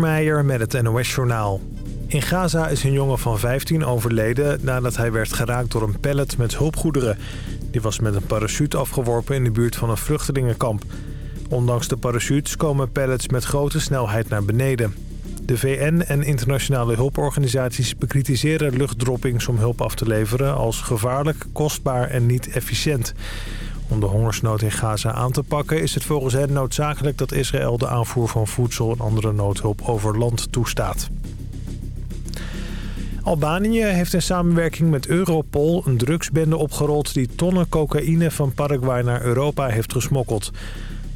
Meijer met het NOS-journaal. In Gaza is een jongen van 15 overleden nadat hij werd geraakt door een pallet met hulpgoederen. Die was met een parachute afgeworpen in de buurt van een vluchtelingenkamp. Ondanks de parachutes komen pallets met grote snelheid naar beneden. De VN en internationale hulporganisaties bekritiseren luchtdroppings om hulp af te leveren... als gevaarlijk, kostbaar en niet efficiënt. Om de hongersnood in Gaza aan te pakken is het volgens hen noodzakelijk dat Israël de aanvoer van voedsel en andere noodhulp over land toestaat. Albanië heeft in samenwerking met Europol een drugsbende opgerold... die tonnen cocaïne van Paraguay naar Europa heeft gesmokkeld.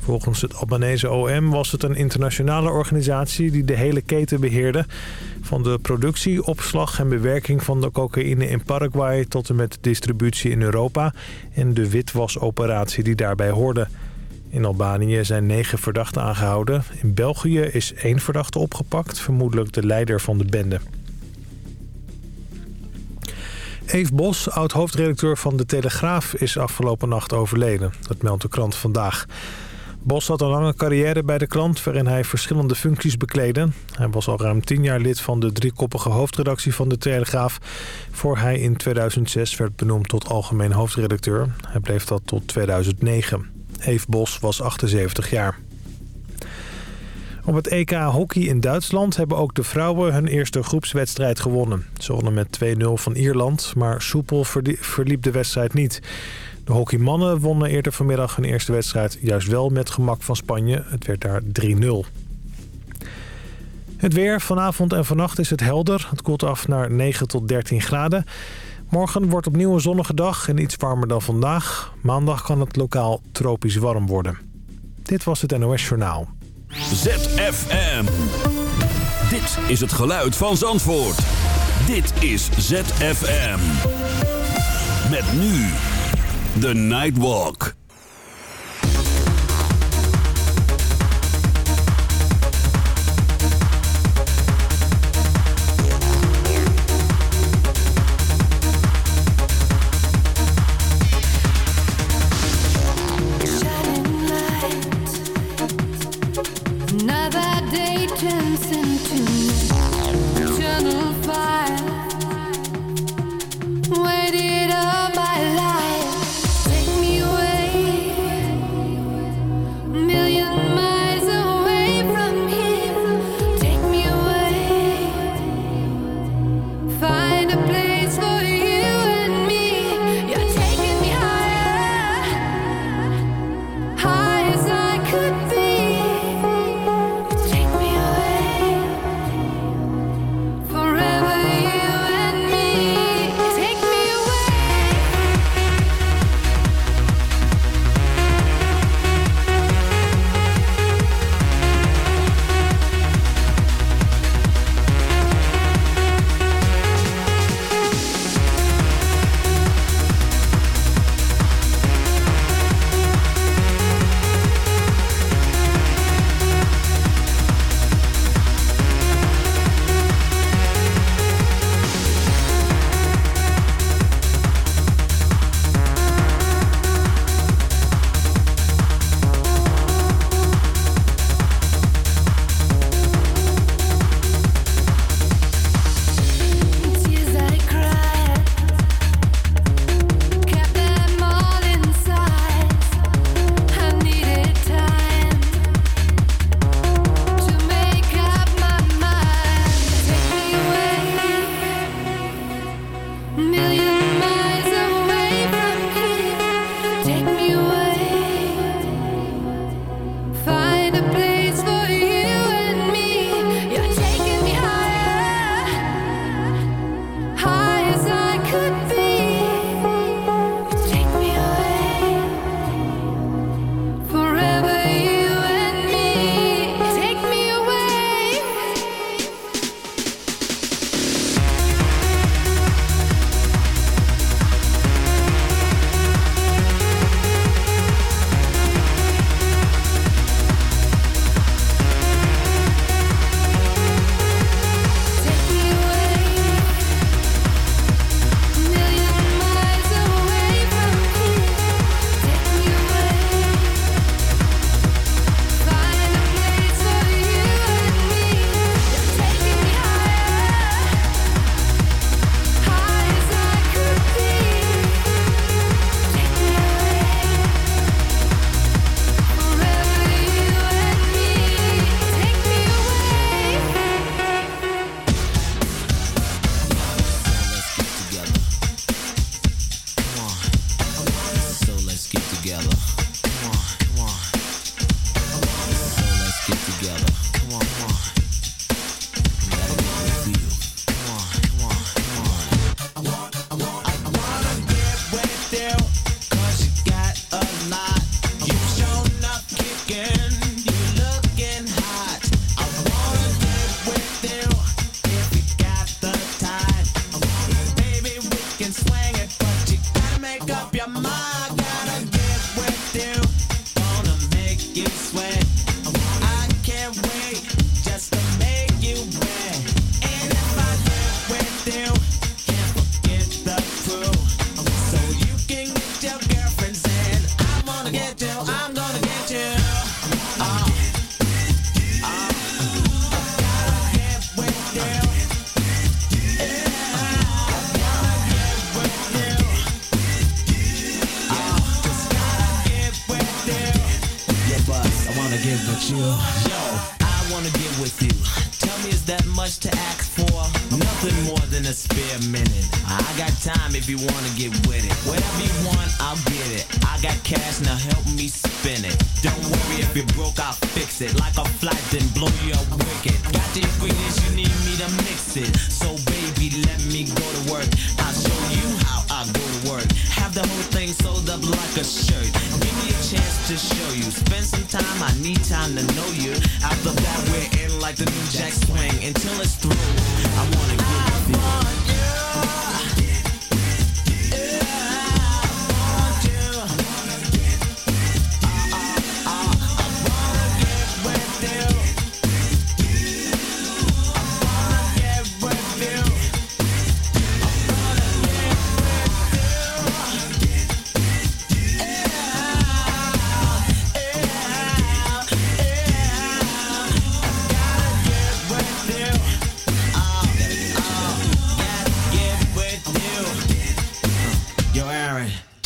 Volgens het Albanese OM was het een internationale organisatie die de hele keten beheerde. Van de productie, opslag en bewerking van de cocaïne in Paraguay tot en met distributie in Europa en de witwasoperatie die daarbij hoorde. In Albanië zijn negen verdachten aangehouden. In België is één verdachte opgepakt, vermoedelijk de leider van de bende. Eve Bos, oud-hoofdredacteur van De Telegraaf, is afgelopen nacht overleden. Dat meldt de krant vandaag. Bos had een lange carrière bij de krant waarin hij verschillende functies bekleedde. Hij was al ruim tien jaar lid van de driekoppige hoofdredactie van De Telegraaf... voor hij in 2006 werd benoemd tot algemeen hoofdredacteur. Hij bleef dat tot 2009. Eve Bos was 78 jaar. Op het EK Hockey in Duitsland hebben ook de vrouwen hun eerste groepswedstrijd gewonnen. Ze wonnen met 2-0 van Ierland, maar soepel verliep de wedstrijd niet... De hockeymannen wonnen eerder vanmiddag hun eerste wedstrijd juist wel met gemak van Spanje. Het werd daar 3-0. Het weer. Vanavond en vannacht is het helder. Het koelt af naar 9 tot 13 graden. Morgen wordt opnieuw een zonnige dag en iets warmer dan vandaag. Maandag kan het lokaal tropisch warm worden. Dit was het NOS Journaal. ZFM. Dit is het geluid van Zandvoort. Dit is ZFM. Met nu... The Nightwalk.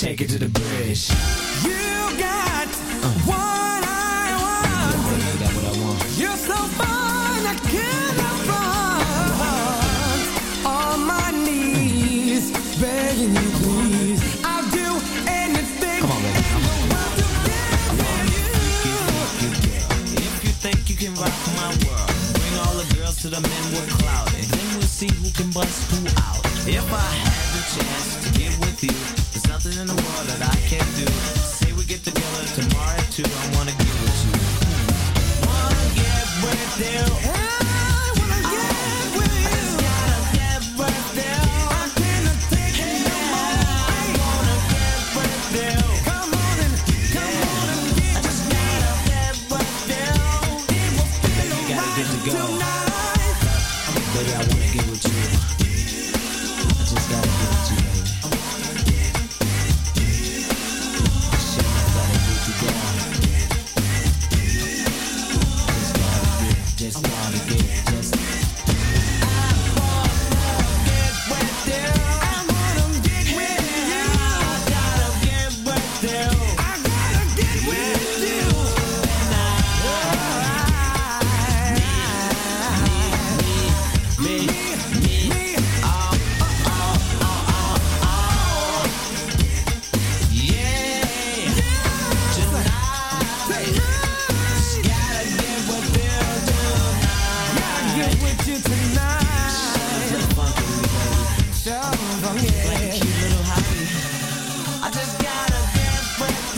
Take it to the bridge. You got uh. what I want. I got what I want. You're so fine, I cannot front. On my knees, begging you please. I'll do anything Come on, baby. Come on. you. you get. If you think you can rock my world, bring all the girls to the men with clout. And then we'll see who can bust who out. If I had the chance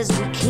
as we can.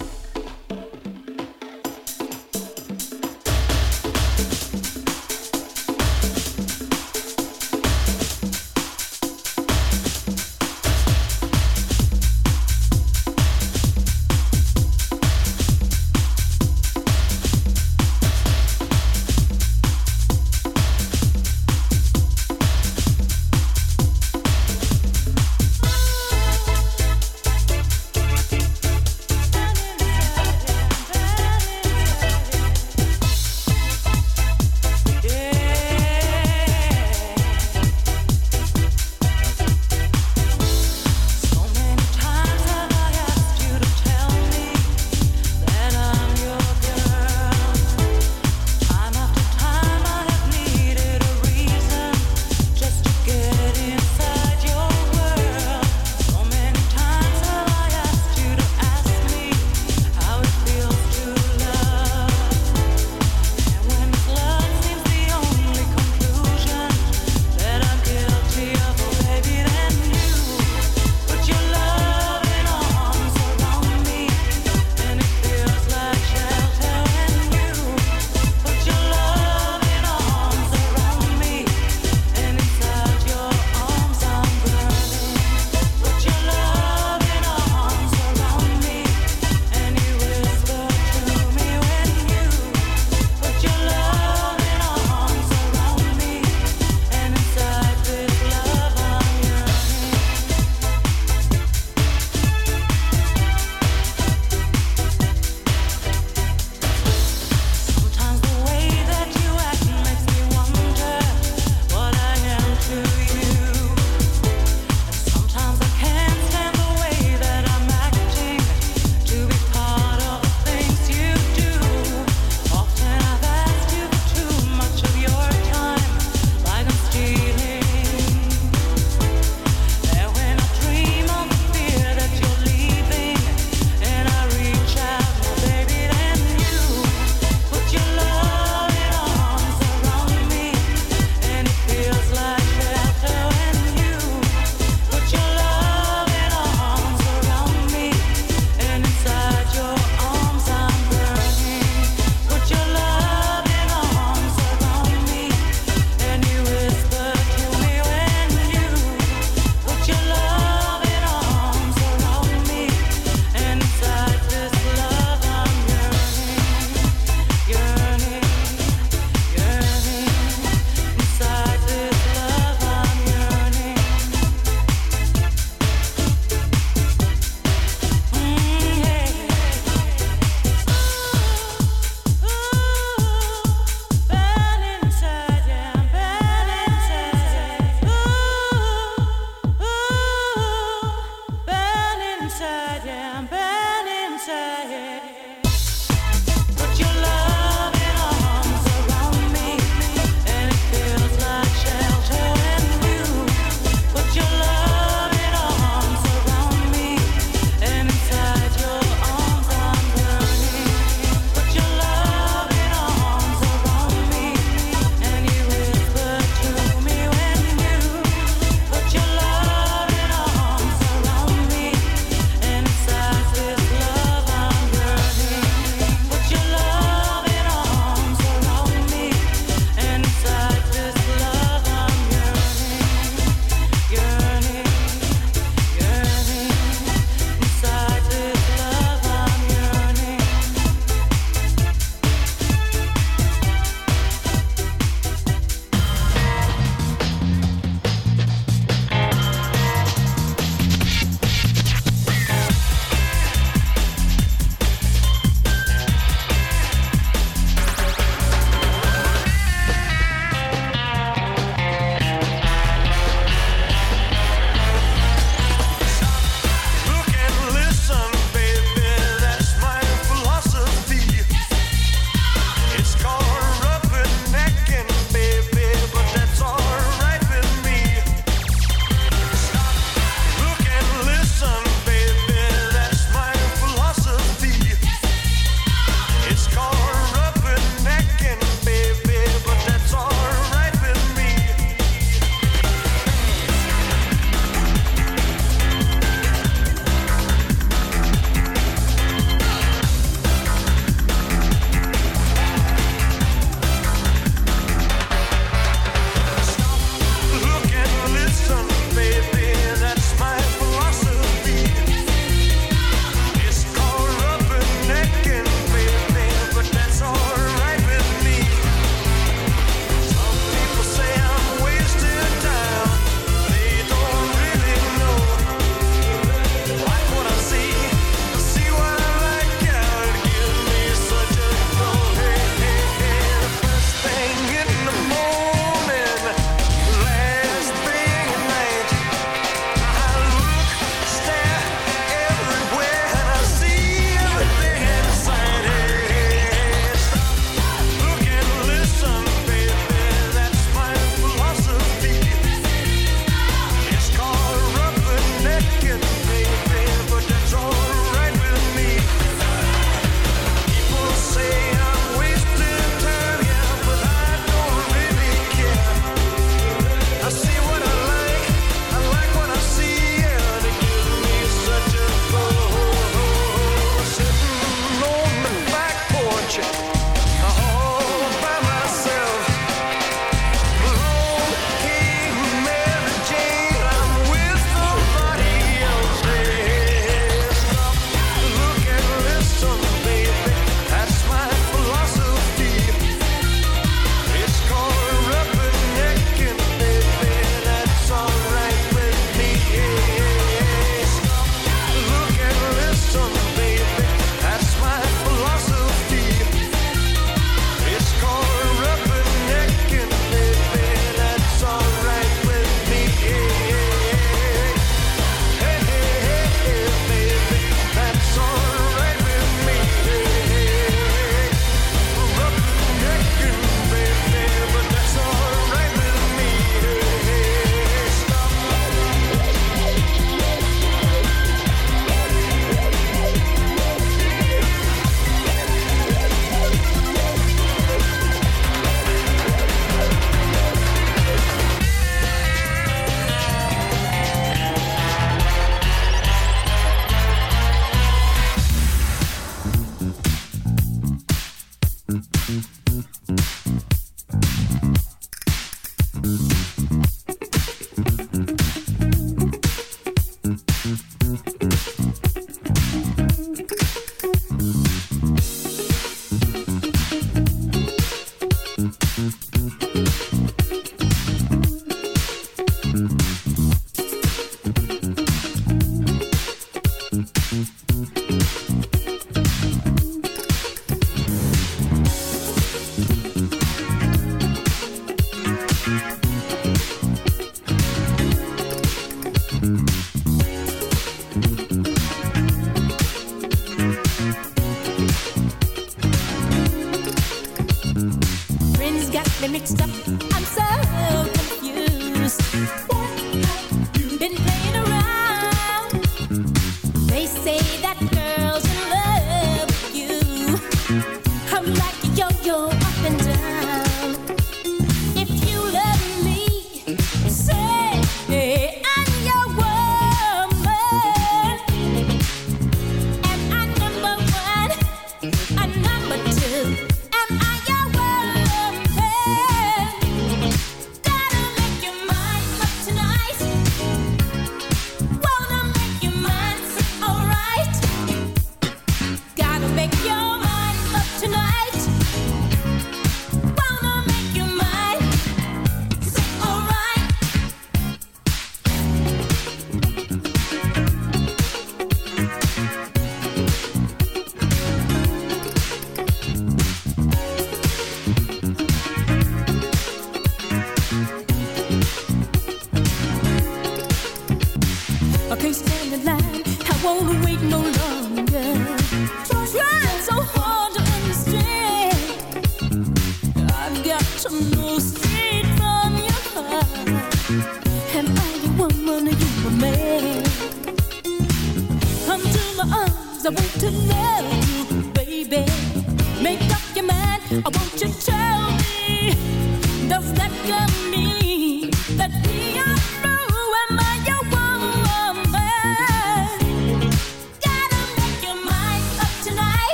Won't wait no longer.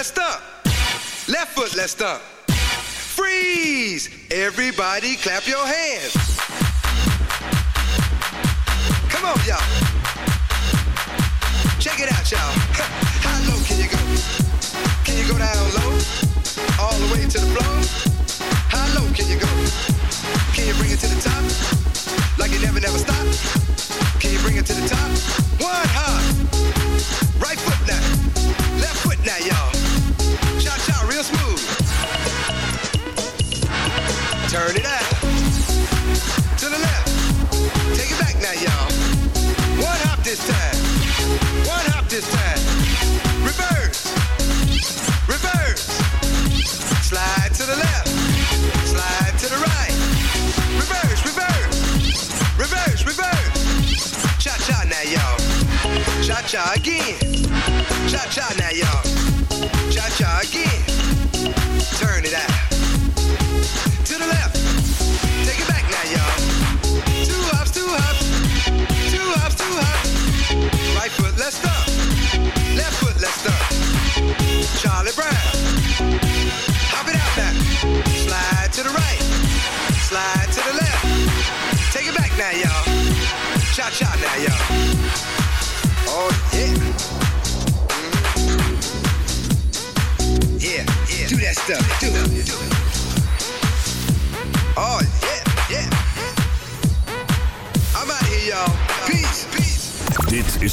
let's stomp. Left foot, let's stomp. Freeze! Everybody clap your hands. Come on, y'all. Check it out, y'all. How low can you go? Can you go down low? All the way to the floor? How low can you go? Can you bring it to the top?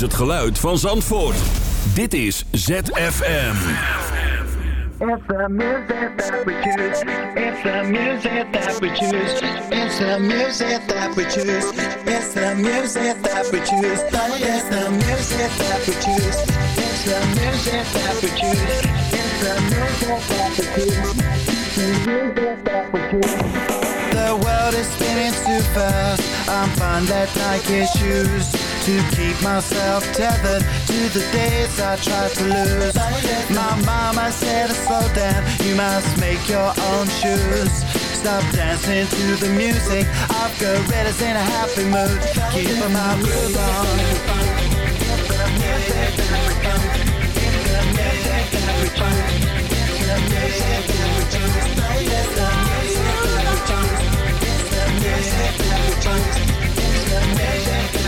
Het geluid van Zandvoort. Dit is ZFM. It's the music that we choose. It's the music that we choose. It's the music that we choose. It's the music that we choose. It's the music that we choose. It's the music that we choose. The world is spinning too fast. I'm fine that Nike shoes to keep myself tethered to the days I tried to lose. My mama said, slow down, you must make your own shoes. Stop dancing to the music. I've got gorillas in a happy mood. Keep my groove on. Get the cool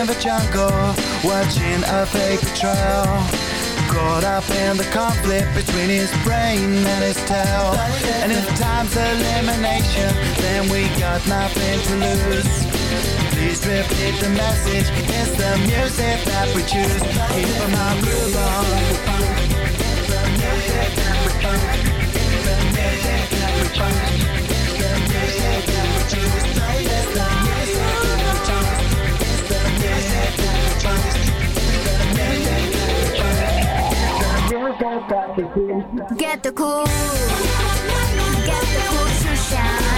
in the jungle, watching a fake trail. Caught up in the conflict between his brain and his tail. And if time's elimination, then we got nothing to lose. Please repeat the message, it's the music that we choose. Keep on groove on. Get the cool, get the cool shoe shine.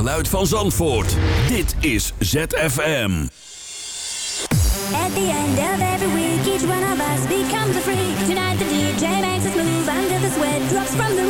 geluid van Zandvoort. Dit is ZFM. At the end of every week, each one of us becomes a freak. Tonight the DJ makes us move under the sweat, drops from the